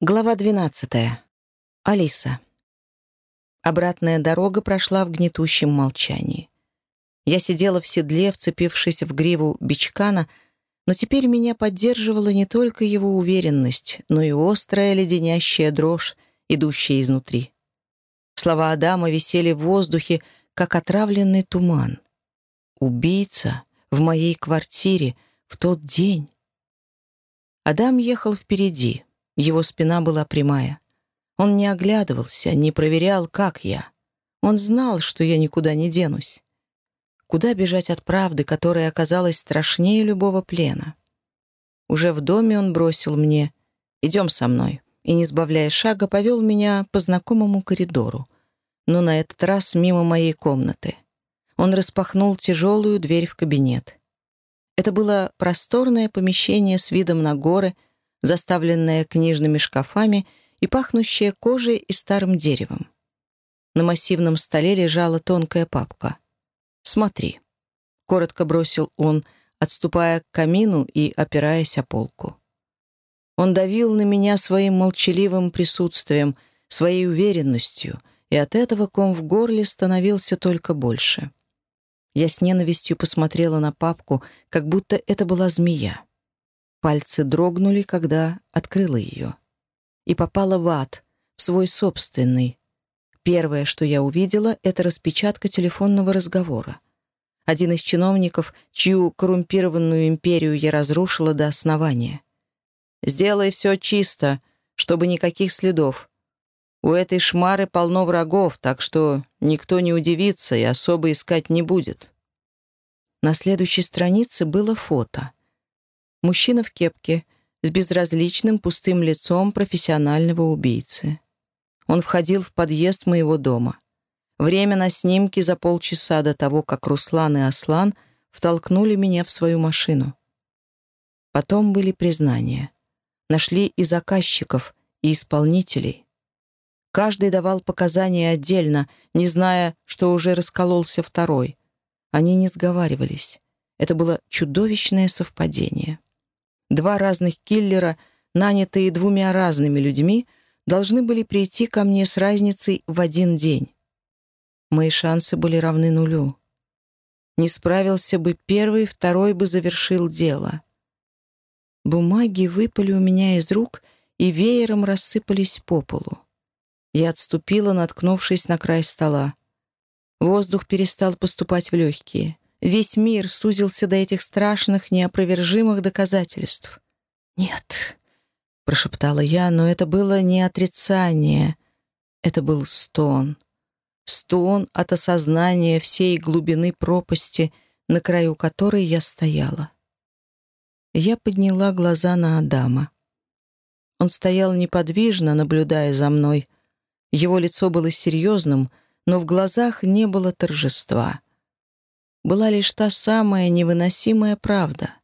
Глава 12. Алиса. Обратная дорога прошла в гнетущем молчании. Я сидела в седле, вцепившись в гриву бичкана, но теперь меня поддерживала не только его уверенность, но и острая леденящая дрожь, идущая изнутри. Слова Адама висели в воздухе, как отравленный туман. «Убийца в моей квартире в тот день». Адам ехал впереди — его спина была прямая. Он не оглядывался, не проверял, как я. Он знал, что я никуда не денусь. Куда бежать от правды, которая оказалась страшнее любого плена? Уже в доме он бросил мне «Идем со мной» и, не сбавляя шага, повел меня по знакомому коридору, но на этот раз мимо моей комнаты. Он распахнул тяжелую дверь в кабинет. Это было просторное помещение с видом на горы — заставленная книжными шкафами и пахнущая кожей и старым деревом. На массивном столе лежала тонкая папка. «Смотри», — коротко бросил он, отступая к камину и опираясь о полку. Он давил на меня своим молчаливым присутствием, своей уверенностью, и от этого ком в горле становился только больше. Я с ненавистью посмотрела на папку, как будто это была змея. Пальцы дрогнули, когда открыла ее. И попала в ад, в свой собственный. Первое, что я увидела, это распечатка телефонного разговора. Один из чиновников, чью коррумпированную империю я разрушила до основания. «Сделай все чисто, чтобы никаких следов. У этой шмары полно врагов, так что никто не удивится и особо искать не будет». На следующей странице было фото — Мужчина в кепке, с безразличным пустым лицом профессионального убийцы. Он входил в подъезд моего дома. Время на снимке за полчаса до того, как Руслан и Аслан втолкнули меня в свою машину. Потом были признания. Нашли и заказчиков, и исполнителей. Каждый давал показания отдельно, не зная, что уже раскололся второй. Они не сговаривались. Это было чудовищное совпадение. Два разных киллера, нанятые двумя разными людьми, должны были прийти ко мне с разницей в один день. Мои шансы были равны нулю. Не справился бы первый, второй бы завершил дело. Бумаги выпали у меня из рук и веером рассыпались по полу. Я отступила, наткнувшись на край стола. Воздух перестал поступать в легкие. Весь мир сузился до этих страшных, неопровержимых доказательств. «Нет», — прошептала я, но это было не отрицание, это был стон. Стон от осознания всей глубины пропасти, на краю которой я стояла. Я подняла глаза на Адама. Он стоял неподвижно, наблюдая за мной. Его лицо было серьезным, но в глазах не было торжества — была лишь та самая невыносимая правда.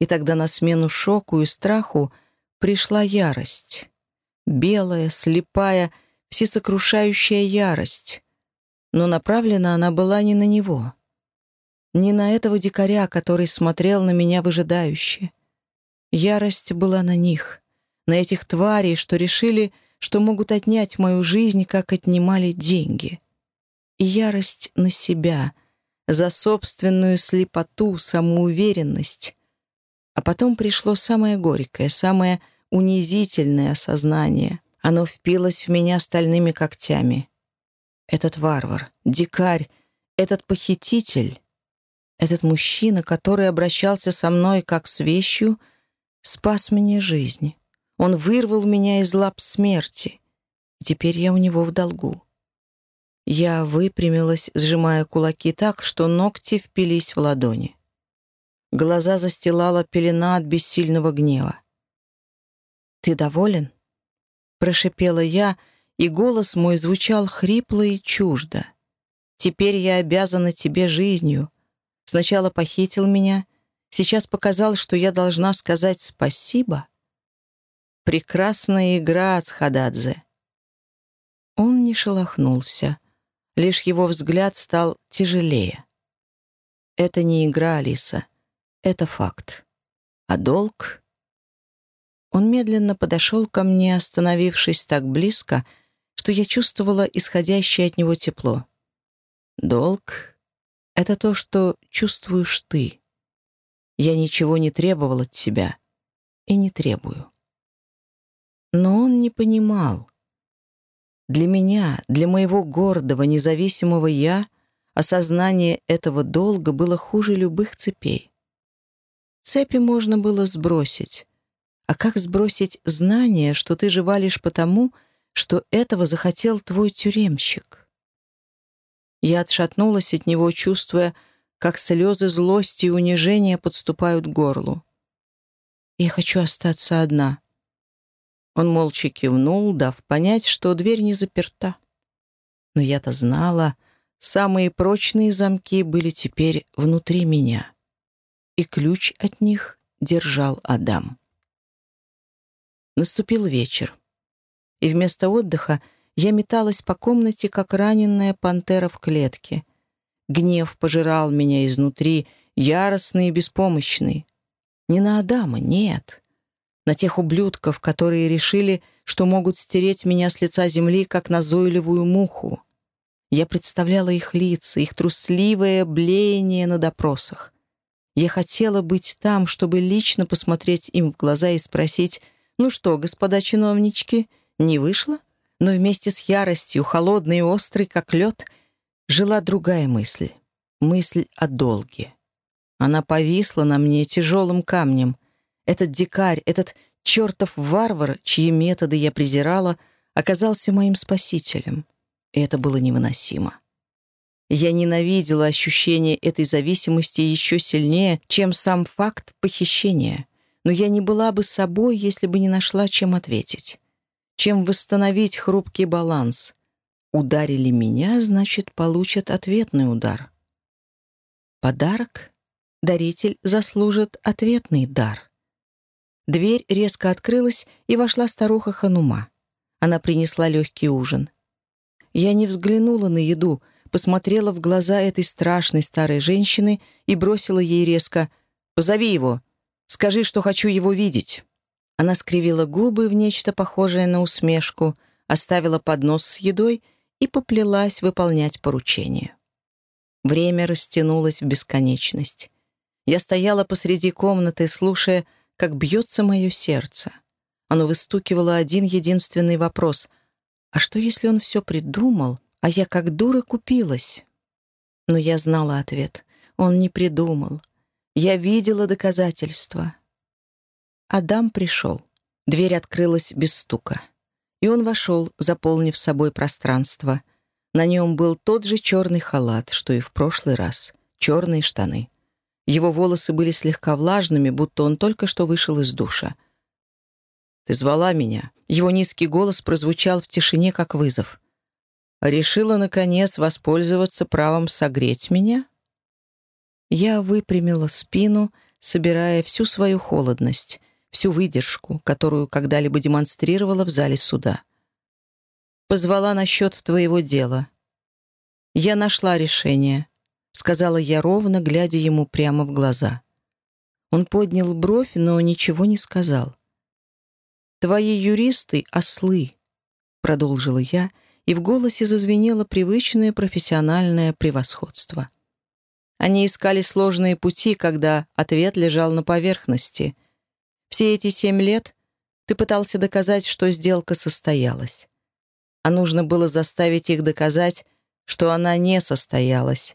И тогда на смену шоку и страху пришла ярость. Белая, слепая, всесокрушающая ярость. Но направлена она была не на него. Не на этого дикаря, который смотрел на меня выжидающе. Ярость была на них, на этих тварей, что решили, что могут отнять мою жизнь, как отнимали деньги. И ярость на себя — за собственную слепоту, самоуверенность. А потом пришло самое горькое, самое унизительное осознание. Оно впилось в меня стальными когтями. Этот варвар, дикарь, этот похититель, этот мужчина, который обращался со мной как с вещью, спас мне жизнь. Он вырвал меня из лап смерти. Теперь я у него в долгу. Я выпрямилась, сжимая кулаки так, что ногти впились в ладони. Глаза застилала пелена от бессильного гнева. «Ты доволен?» — прошипела я, и голос мой звучал хрипло и чуждо. «Теперь я обязана тебе жизнью. Сначала похитил меня, сейчас показал, что я должна сказать спасибо. Прекрасная игра, Цхададзе». Он не шелохнулся. Лишь его взгляд стал тяжелее. Это не игра, Алиса. Это факт. А долг? Он медленно подошел ко мне, остановившись так близко, что я чувствовала исходящее от него тепло. «Долг — это то, что чувствуешь ты. Я ничего не требовал от тебя и не требую». Но он не понимал. Для меня, для моего гордого, независимого «я» осознание этого долга было хуже любых цепей. Цепи можно было сбросить. А как сбросить знание, что ты жива лишь потому, что этого захотел твой тюремщик? Я отшатнулась от него, чувствуя, как слезы злости и унижения подступают к горлу. «Я хочу остаться одна», он молча кивнул, дав понять, что дверь не заперта. Но я-то знала, самые прочные замки были теперь внутри меня, и ключ от них держал Адам. Наступил вечер, и вместо отдыха я металась по комнате, как раненая пантера в клетке. Гнев пожирал меня изнутри, яростный и беспомощный. Не на Адама, нет на тех ублюдков, которые решили, что могут стереть меня с лица земли, как назойливую муху. Я представляла их лица, их трусливое блеяние на допросах. Я хотела быть там, чтобы лично посмотреть им в глаза и спросить, «Ну что, господа чиновнички, не вышло?» Но вместе с яростью, холодной и острой, как лед, жила другая мысль. Мысль о долге. Она повисла на мне тяжелым камнем — этот дикарь, этот чертов варвар, чьи методы я презирала, оказался моим спасителем. И это было невыносимо. Я ненавидела ощущение этой зависимости еще сильнее, чем сам факт похищения. Но я не была бы собой, если бы не нашла, чем ответить. Чем восстановить хрупкий баланс. Ударили меня, значит, получат ответный удар. Подарок? Даритель заслужит ответный дар. Дверь резко открылась, и вошла старуха Ханума. Она принесла легкий ужин. Я не взглянула на еду, посмотрела в глаза этой страшной старой женщины и бросила ей резко «Позови его! Скажи, что хочу его видеть!» Она скривила губы в нечто похожее на усмешку, оставила поднос с едой и поплелась выполнять поручение. Время растянулось в бесконечность. Я стояла посреди комнаты, слушая, как бьется мое сердце. Оно выстукивало один единственный вопрос. А что, если он все придумал, а я как дура купилась? Но я знала ответ. Он не придумал. Я видела доказательства. Адам пришел. Дверь открылась без стука. И он вошел, заполнив собой пространство. На нем был тот же черный халат, что и в прошлый раз. Черные штаны. Его волосы были слегка влажными, будто он только что вышел из душа. «Ты звала меня?» Его низкий голос прозвучал в тишине, как вызов. «Решила, наконец, воспользоваться правом согреть меня?» Я выпрямила спину, собирая всю свою холодность, всю выдержку, которую когда-либо демонстрировала в зале суда. Позвала насчет твоего дела. Я нашла решение сказала я ровно, глядя ему прямо в глаза. Он поднял бровь, но ничего не сказал. «Твои юристы — ослы», — продолжила я, и в голосе зазвенело привычное профессиональное превосходство. Они искали сложные пути, когда ответ лежал на поверхности. Все эти семь лет ты пытался доказать, что сделка состоялась. А нужно было заставить их доказать, что она не состоялась.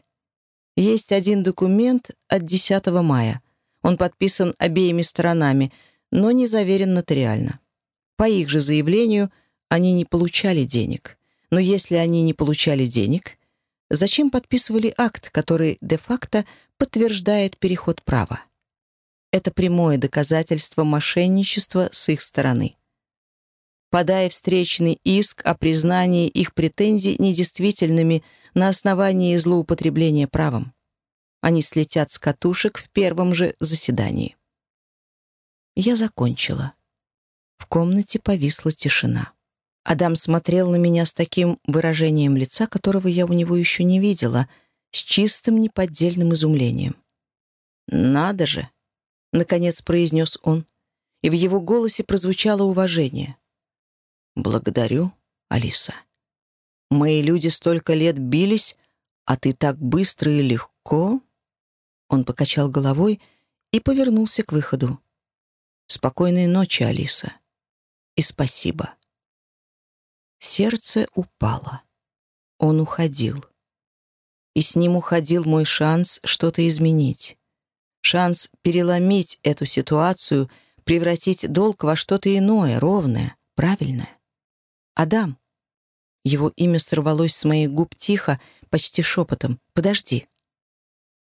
Есть один документ от 10 мая. Он подписан обеими сторонами, но не заверен нотариально. По их же заявлению, они не получали денег. Но если они не получали денег, зачем подписывали акт, который де-факто подтверждает переход права? Это прямое доказательство мошенничества с их стороны. Подая встречный иск о признании их претензий недействительными на основании злоупотребления правом. Они слетят с катушек в первом же заседании. Я закончила. В комнате повисла тишина. Адам смотрел на меня с таким выражением лица, которого я у него еще не видела, с чистым неподдельным изумлением. «Надо же!» — наконец произнес он. и в его голосе прозвучало уважение. «Благодарю, Алиса. Мои люди столько лет бились, а ты так быстро и легко...» Он покачал головой и повернулся к выходу. «Спокойной ночи, Алиса. И спасибо». Сердце упало. Он уходил. И с ним уходил мой шанс что-то изменить. Шанс переломить эту ситуацию, превратить долг во что-то иное, ровное, правильное. Адам. Его имя сорвалось с моих губ тихо, почти шепотом. «Подожди».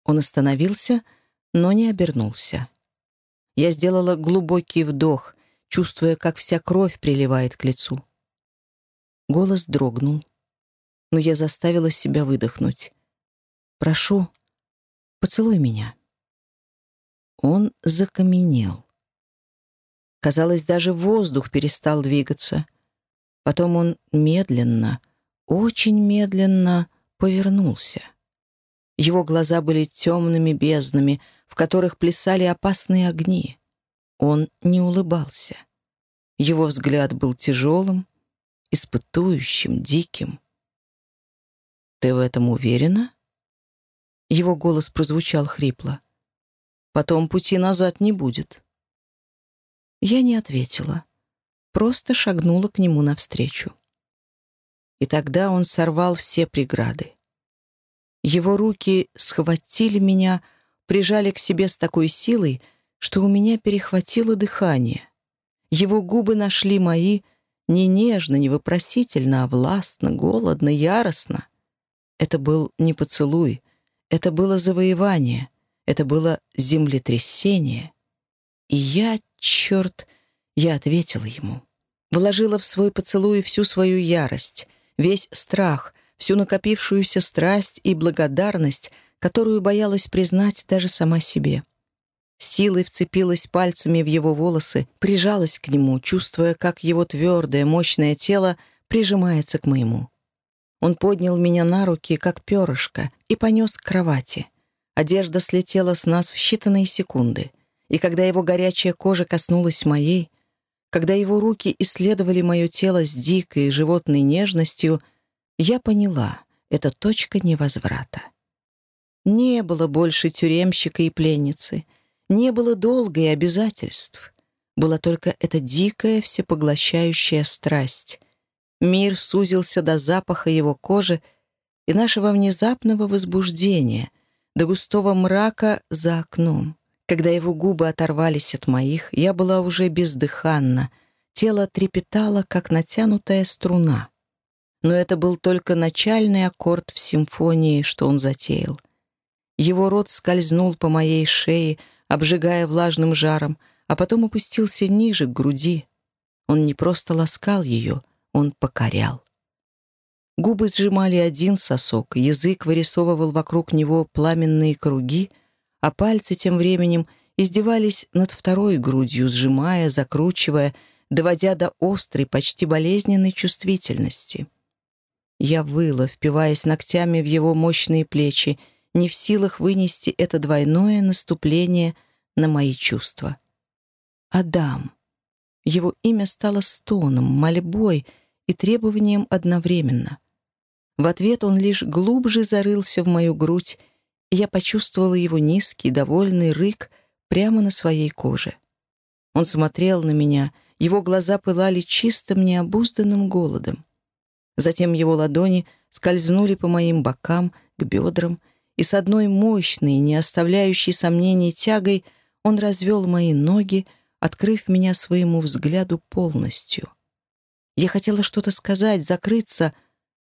Он остановился, но не обернулся. Я сделала глубокий вдох, чувствуя, как вся кровь приливает к лицу. Голос дрогнул, но я заставила себя выдохнуть. «Прошу, поцелуй меня». Он закаменел. Казалось, даже воздух перестал двигаться. Потом он медленно, очень медленно повернулся. Его глаза были темными безднами, в которых плясали опасные огни. Он не улыбался. Его взгляд был тяжелым, испытующим, диким. «Ты в этом уверена?» Его голос прозвучал хрипло. «Потом пути назад не будет». Я не ответила, просто шагнула к нему навстречу. И тогда он сорвал все преграды. Его руки схватили меня, прижали к себе с такой силой, что у меня перехватило дыхание. Его губы нашли мои не нежно, не вопросительно, а властно, голодно, яростно. Это был не поцелуй, это было завоевание, это было землетрясение. И я, черт, я ответила ему. Вложила в свой поцелуй всю свою ярость, весь страх, всю накопившуюся страсть и благодарность, которую боялась признать даже сама себе. Силой вцепилась пальцами в его волосы, прижалась к нему, чувствуя, как его твердое, мощное тело прижимается к моему. Он поднял меня на руки, как перышко, и понес к кровати. Одежда слетела с нас в считанные секунды. И когда его горячая кожа коснулась моей, когда его руки исследовали мое тело с дикой животной нежностью — я поняла, это точка невозврата. Не было больше тюремщика и пленницы, не было долга и обязательств. Была только эта дикая, всепоглощающая страсть. Мир сузился до запаха его кожи и нашего внезапного возбуждения, до густого мрака за окном. Когда его губы оторвались от моих, я была уже бездыханна, тело трепетало, как натянутая струна но это был только начальный аккорд в симфонии, что он затеял. Его рот скользнул по моей шее, обжигая влажным жаром, а потом опустился ниже, к груди. Он не просто ласкал ее, он покорял. Губы сжимали один сосок, язык вырисовывал вокруг него пламенные круги, а пальцы тем временем издевались над второй грудью, сжимая, закручивая, доводя до острой, почти болезненной чувствительности. Я выла, впиваясь ногтями в его мощные плечи, не в силах вынести это двойное наступление на мои чувства. Адам. Его имя стало стоном, мольбой и требованием одновременно. В ответ он лишь глубже зарылся в мою грудь, я почувствовала его низкий, довольный рык прямо на своей коже. Он смотрел на меня, его глаза пылали чистым, необузданным голодом. Затем его ладони скользнули по моим бокам, к бедрам, и с одной мощной, не оставляющей сомнений тягой он развел мои ноги, открыв меня своему взгляду полностью. Я хотела что-то сказать, закрыться,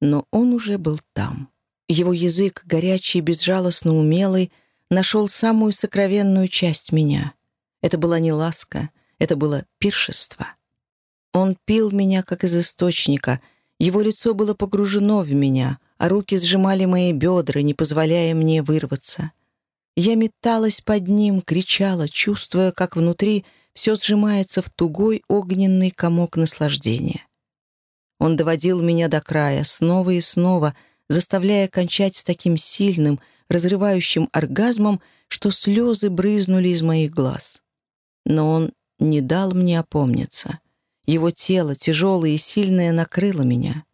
но он уже был там. Его язык, горячий, безжалостно умелый, нашел самую сокровенную часть меня. Это была не ласка, это было пиршество. Он пил меня, как из источника — его лицо было погружено в меня, а руки сжимали мои бедра, не позволяя мне вырваться. Я металась под ним, кричала, чувствуя, как внутри все сжимается в тугой огненный комок наслаждения. Он доводил меня до края, снова и снова, заставляя кончать с таким сильным, разрывающим оргазмом, что слезы брызнули из моих глаз. Но он не дал мне опомниться. Его тело, тяжелое и сильное, накрыло меня.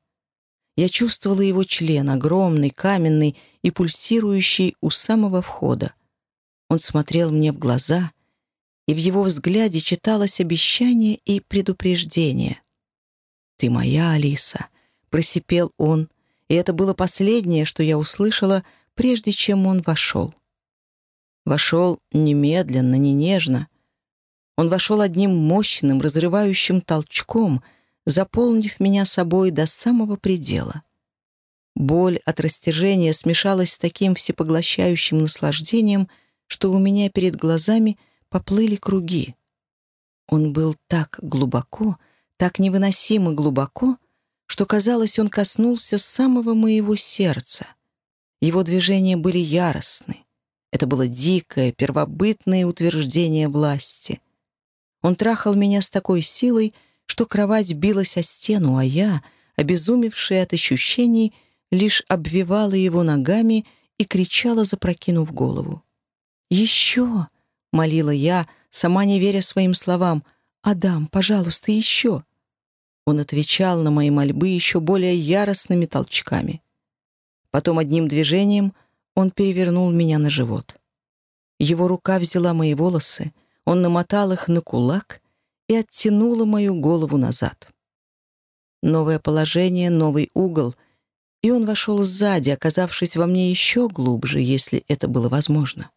Я чувствовала его член, огромный, каменный и пульсирующий у самого входа. Он смотрел мне в глаза, и в его взгляде читалось обещание и предупреждение. «Ты моя, Алиса», — просипел он, и это было последнее, что я услышала, прежде чем он вошел. Вошел немедленно, не нежно. Он вошел одним мощным, разрывающим толчком — заполнив меня собой до самого предела. Боль от растяжения смешалась с таким всепоглощающим наслаждением, что у меня перед глазами поплыли круги. Он был так глубоко, так невыносимо глубоко, что, казалось, он коснулся самого моего сердца. Его движения были яростны. Это было дикое, первобытное утверждение власти. Он трахал меня с такой силой, что кровать билась о стену, а я, обезумевшая от ощущений, лишь обвивала его ногами и кричала, запрокинув голову. «Еще!» — молила я, сама не веря своим словам. «Адам, пожалуйста, еще!» Он отвечал на мои мольбы еще более яростными толчками. Потом одним движением он перевернул меня на живот. Его рука взяла мои волосы, он намотал их на кулак и оттянула мою голову назад. Новое положение, новый угол, и он вошел сзади, оказавшись во мне еще глубже, если это было возможно.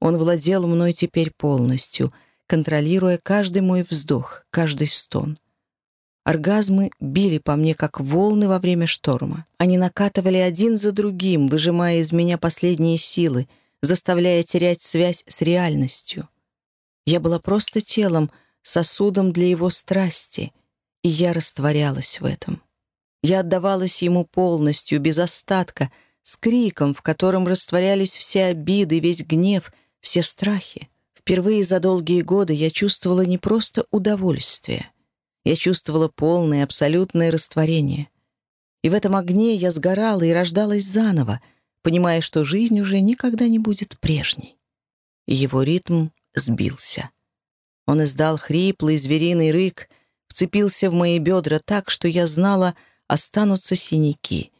Он владел мной теперь полностью, контролируя каждый мой вздох, каждый стон. Оргазмы били по мне, как волны во время шторма. Они накатывали один за другим, выжимая из меня последние силы, заставляя терять связь с реальностью. Я была просто телом — сосудом для его страсти, и я растворялась в этом. Я отдавалась ему полностью, без остатка, с криком, в котором растворялись все обиды, весь гнев, все страхи. Впервые за долгие годы я чувствовала не просто удовольствие. Я чувствовала полное, абсолютное растворение. И в этом огне я сгорала и рождалась заново, понимая, что жизнь уже никогда не будет прежней. И его ритм сбился. Он издал хриплый звериный рык, вцепился в мои бедра так, что я знала, останутся синяки,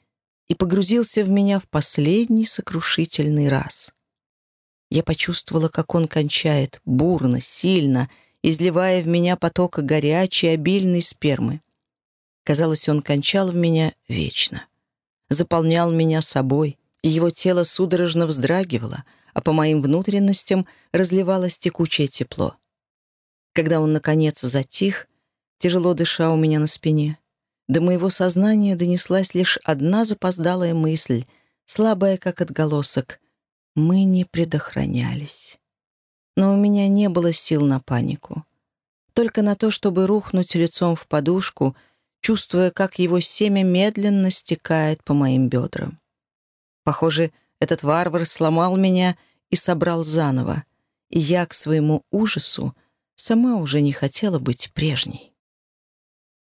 и погрузился в меня в последний сокрушительный раз. Я почувствовала, как он кончает, бурно, сильно, изливая в меня поток горячей, обильной спермы. Казалось, он кончал в меня вечно. Заполнял меня собой, и его тело судорожно вздрагивало, а по моим внутренностям разливалось текучее тепло. Когда он, наконец, затих, тяжело дыша у меня на спине, до моего сознания донеслась лишь одна запоздалая мысль, слабая, как отголосок. Мы не предохранялись. Но у меня не было сил на панику. Только на то, чтобы рухнуть лицом в подушку, чувствуя, как его семя медленно стекает по моим бедрам. Похоже, этот варвар сломал меня и собрал заново, и я к своему ужасу сама уже не хотела быть прежней.